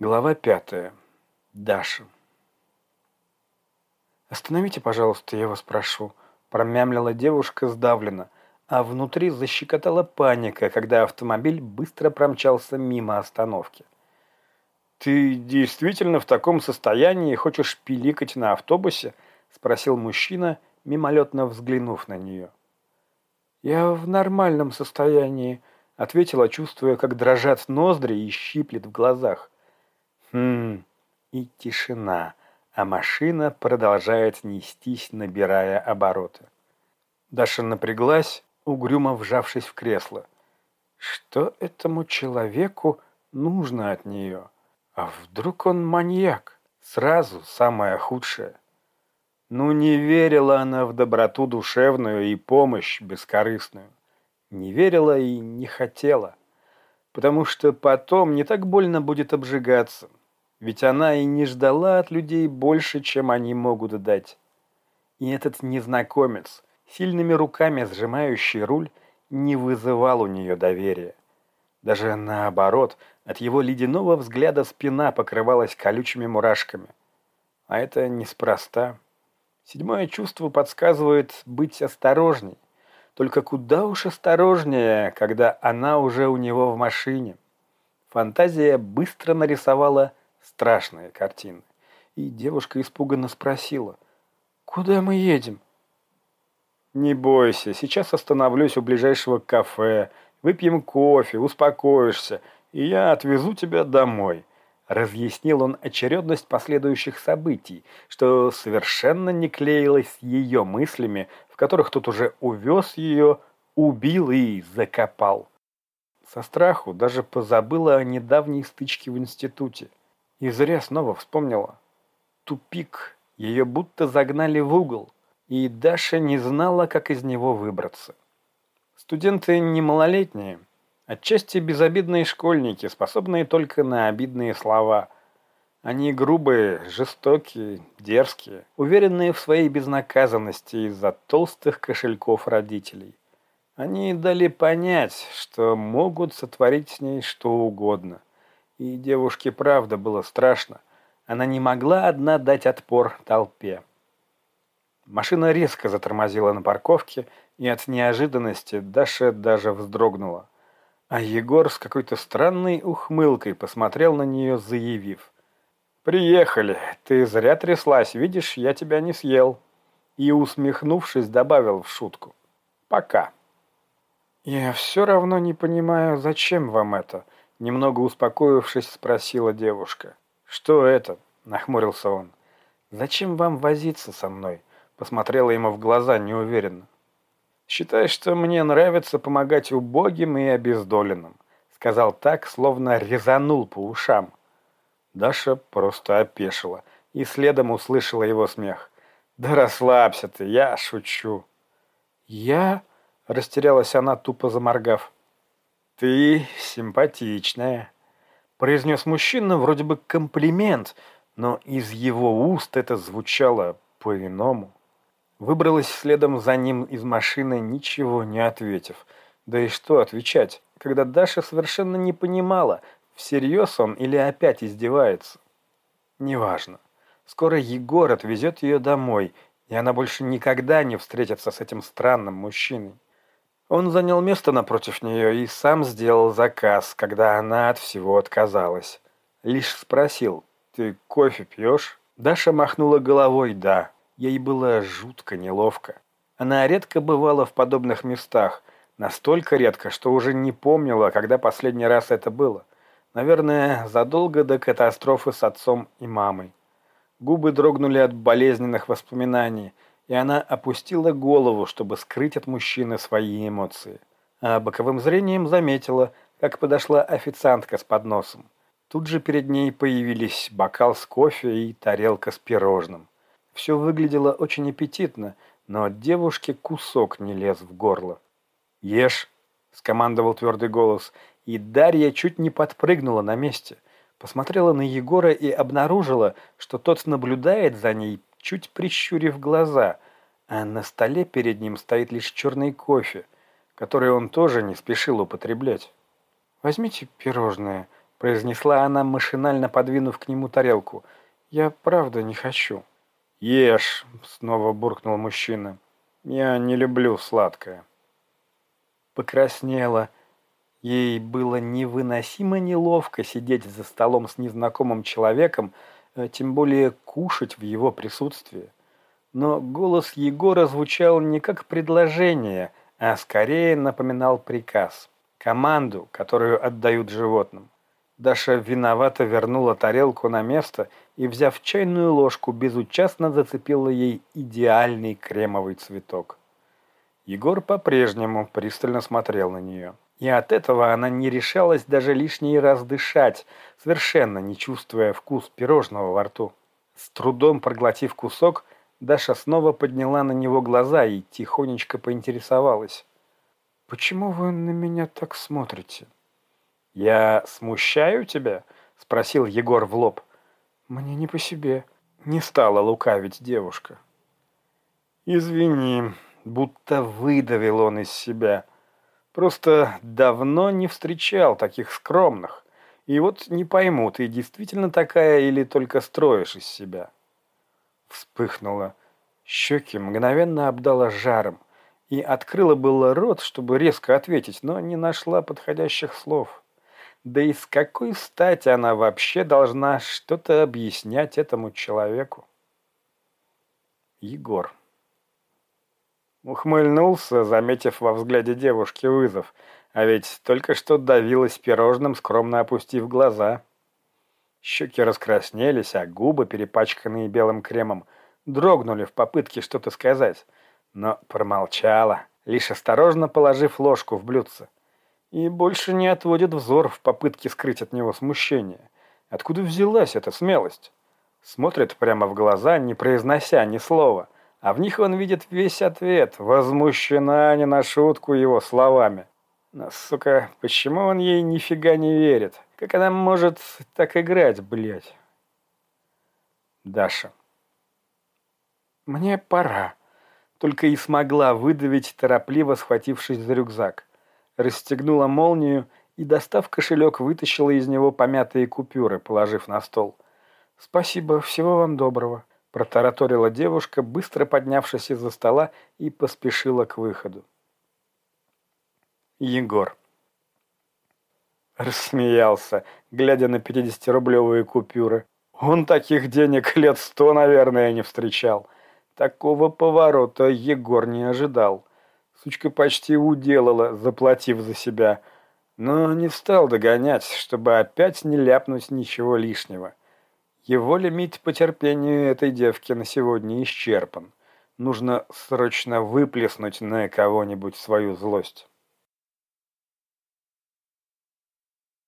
Глава пятая. Даша. «Остановите, пожалуйста, я вас прошу», – промямлила девушка сдавленно, а внутри защекотала паника, когда автомобиль быстро промчался мимо остановки. «Ты действительно в таком состоянии хочешь пиликать на автобусе?» – спросил мужчина, мимолетно взглянув на нее. «Я в нормальном состоянии», – ответила, чувствуя, как дрожат ноздри и щиплет в глазах. Хм, и тишина, а машина продолжает нестись, набирая обороты. Даша напряглась, угрюмо вжавшись в кресло. Что этому человеку нужно от нее? А вдруг он маньяк? Сразу самое худшее. Ну, не верила она в доброту душевную и помощь бескорыстную. Не верила и не хотела. Потому что потом не так больно будет обжигаться. Ведь она и не ждала от людей больше, чем они могут дать. И этот незнакомец, сильными руками сжимающий руль, не вызывал у нее доверия. Даже наоборот, от его ледяного взгляда спина покрывалась колючими мурашками. А это неспроста. Седьмое чувство подсказывает быть осторожней. Только куда уж осторожнее, когда она уже у него в машине. Фантазия быстро нарисовала страшные картины. И девушка испуганно спросила, «Куда мы едем?» «Не бойся, сейчас остановлюсь у ближайшего кафе, выпьем кофе, успокоишься, и я отвезу тебя домой». Разъяснил он очередность последующих событий, что совершенно не клеилось с ее мыслями, в которых тот уже увез ее, убил и закопал. Со страху даже позабыла о недавней стычке в институте. И зря снова вспомнила. Тупик. Ее будто загнали в угол. И Даша не знала, как из него выбраться. Студенты не малолетние. Отчасти безобидные школьники, способные только на обидные слова. Они грубые, жестокие, дерзкие, уверенные в своей безнаказанности из-за толстых кошельков родителей. Они дали понять, что могут сотворить с ней что угодно – и девушке правда было страшно. Она не могла одна дать отпор толпе. Машина резко затормозила на парковке, и от неожиданности Даша даже вздрогнула. А Егор с какой-то странной ухмылкой посмотрел на нее, заявив. «Приехали. Ты зря тряслась. Видишь, я тебя не съел». И, усмехнувшись, добавил в шутку. «Пока». «Я все равно не понимаю, зачем вам это?» Немного успокоившись, спросила девушка. «Что это?» – нахмурился он. «Зачем вам возиться со мной?» – посмотрела ему в глаза неуверенно. «Считай, что мне нравится помогать убогим и обездоленным», – сказал так, словно резанул по ушам. Даша просто опешила и следом услышала его смех. «Да расслабься ты, я шучу». «Я?» – растерялась она, тупо заморгав. «Ты симпатичная», – произнес мужчина вроде бы комплимент, но из его уст это звучало по-иному. Выбралась следом за ним из машины, ничего не ответив. Да и что отвечать, когда Даша совершенно не понимала, всерьез он или опять издевается. Неважно. Скоро Егор отвезет ее домой, и она больше никогда не встретится с этим странным мужчиной. Он занял место напротив нее и сам сделал заказ, когда она от всего отказалась. Лишь спросил, «Ты кофе пьешь?» Даша махнула головой «да». Ей было жутко неловко. Она редко бывала в подобных местах, настолько редко, что уже не помнила, когда последний раз это было. Наверное, задолго до катастрофы с отцом и мамой. Губы дрогнули от болезненных воспоминаний – и она опустила голову, чтобы скрыть от мужчины свои эмоции. А боковым зрением заметила, как подошла официантка с подносом. Тут же перед ней появились бокал с кофе и тарелка с пирожным. Все выглядело очень аппетитно, но девушке кусок не лез в горло. «Ешь!» – скомандовал твердый голос, и Дарья чуть не подпрыгнула на месте. Посмотрела на Егора и обнаружила, что тот наблюдает за ней чуть прищурив глаза, а на столе перед ним стоит лишь черный кофе, который он тоже не спешил употреблять. «Возьмите пирожное», произнесла она, машинально подвинув к нему тарелку. «Я правда не хочу». «Ешь», — снова буркнул мужчина. «Я не люблю сладкое». Покраснела. Ей было невыносимо неловко сидеть за столом с незнакомым человеком, э, тем более кушать в его присутствии. Но голос Егора звучал не как предложение, а скорее напоминал приказ, команду, которую отдают животным. Даша виновато вернула тарелку на место и, взяв чайную ложку, безучастно зацепила ей идеальный кремовый цветок. Егор по-прежнему пристально смотрел на нее. И от этого она не решалась даже лишний раз дышать, совершенно не чувствуя вкус пирожного во рту. С трудом проглотив кусок, Даша снова подняла на него глаза и тихонечко поинтересовалась. «Почему вы на меня так смотрите?» «Я смущаю тебя?» — спросил Егор в лоб. «Мне не по себе». Не стала лукавить девушка. «Извини», будто выдавил он из себя. Просто давно не встречал таких скромных. И вот не пойму, ты действительно такая или только строишь из себя?» Вспыхнула. Щеки мгновенно обдала жаром и открыла было рот, чтобы резко ответить, но не нашла подходящих слов. Да и с какой стати она вообще должна что-то объяснять этому человеку? Егор. Ухмыльнулся, заметив во взгляде девушки вызов, а ведь только что давилась пирожным, скромно опустив глаза. Щеки раскраснелись, а губы, перепачканные белым кремом, дрогнули в попытке что-то сказать, но промолчала, лишь осторожно положив ложку в блюдце и больше не отводит взор в попытке скрыть от него смущение. Откуда взялась эта смелость? Смотрит прямо в глаза, не произнося ни слова, а в них он видит весь ответ, возмущена не на шутку его словами. Но, сука, почему он ей нифига не верит? Как она может так играть, блядь? Даша. Мне пора. Только и смогла выдавить, торопливо схватившись за рюкзак расстегнула молнию и, достав кошелек, вытащила из него помятые купюры, положив на стол. «Спасибо, всего вам доброго», – протараторила девушка, быстро поднявшись из-за стола и поспешила к выходу. Егор. Рассмеялся, глядя на 50-рублевые купюры. Он таких денег лет сто, наверное, не встречал. Такого поворота Егор не ожидал. Сучка почти уделала, заплатив за себя, но не стал догонять, чтобы опять не ляпнуть ничего лишнего. Его лимит по терпению этой девки на сегодня исчерпан. Нужно срочно выплеснуть на кого-нибудь свою злость.